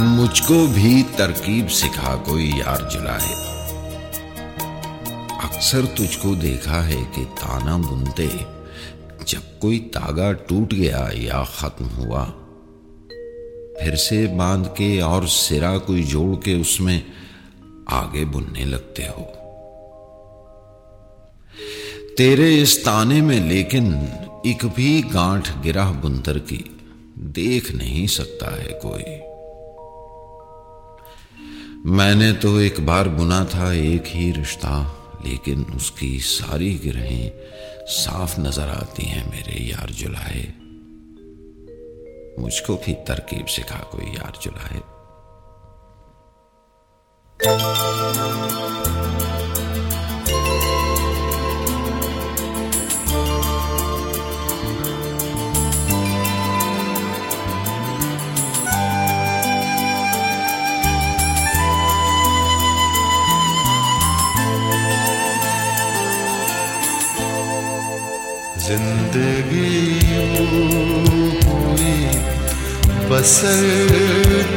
मुझको भी तरकीब सिखा कोई यार जुलाए। अक्सर तुझको देखा है कि ताना बुनते, जब कोई तागा टूट गया या खत्म हुआ, फिर से बाँध के और सिरा कोई जोड़ के उसमें आगे बुनने लगते हो। तेरे इस ताने में लेकिन एक भी गांठ गिरा बुंतर की देख नहीं सकता है कोई। मैंने तो एक बार बुना था एक ही रिश्ता, लेकिन उसकी सारी गिरहें साफ़ नज़र आती हैं मेरे यार जुलाहे। मुझको भी तरकीब सिखा कोई यार जुलाए ज़िंदगी बसर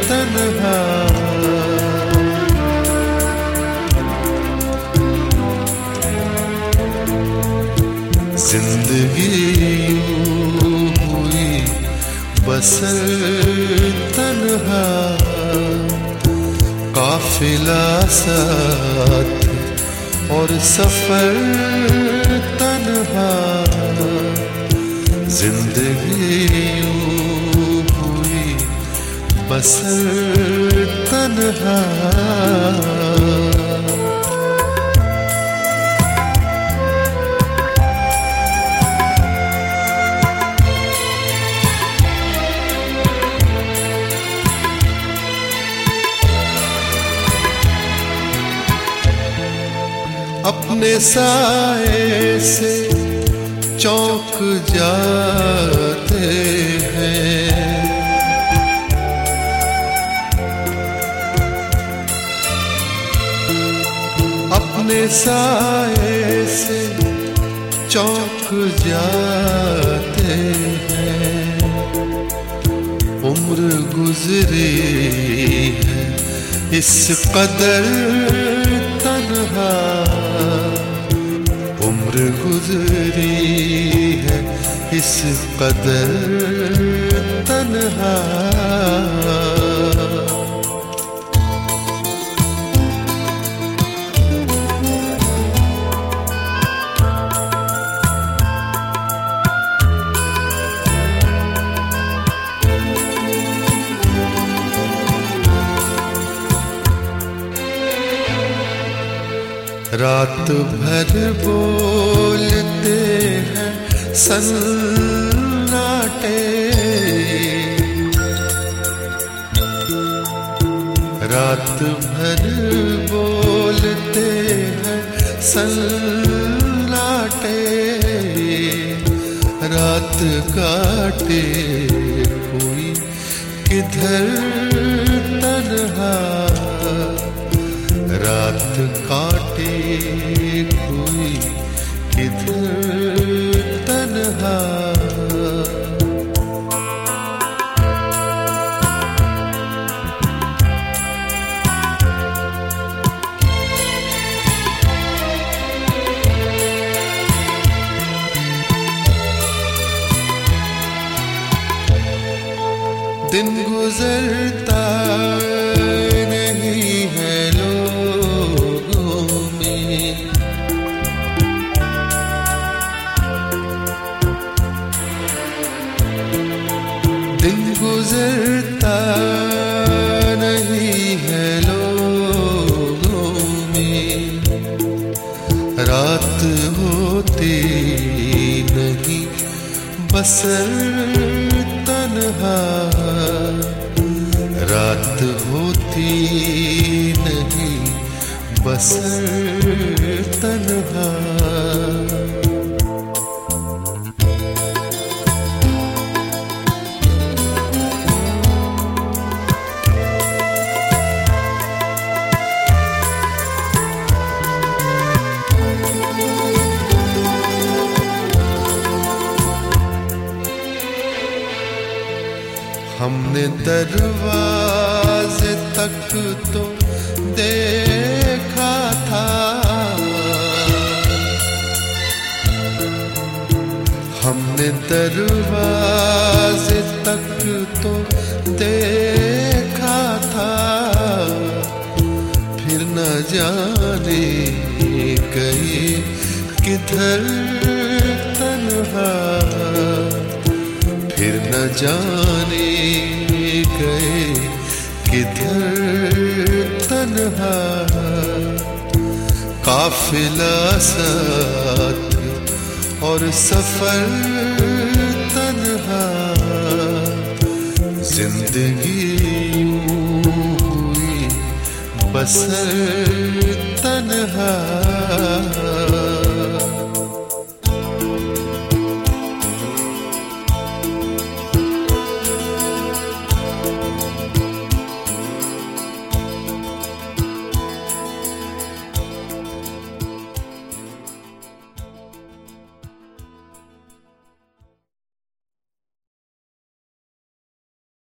तनहा। ज़िंदगी हुई बसर तनहा। काफिला साथ और सफ़र तनहा। ज़िंदगी हुई तनहा। अपने साए से चौक जाते हैं। अपने साए से चौक जाते हैं। उम्र गुजरी है इस कदर गुजरी है इस कदर तनहा। रात भर बोलते हैं, सन्नाटे। रात भर बोलते हैं, सन्नाटे। रात काटे कोई किधर तनहा। रात काटे कोई किधर तनहा। दिन गुजरता बसर तनहा। रात होती नहीं बसर हमने दरवाजे तक तो देखा था। हमने दरवाजे तक तो देखा था। फिर न जाने गए किधर तन्हा। फिर न जाने गए किधर तन्हा। काफिला साथ और सफ़र तन्हा। ज़िंदगी हुई बसर तन्हा।